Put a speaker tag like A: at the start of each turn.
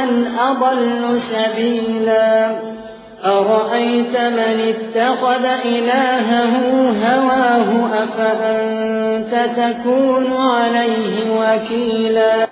A: من أضل سبيلا. أرأيت من اتخذ إلهه هواه أفأنت تكون عليه وكيلا.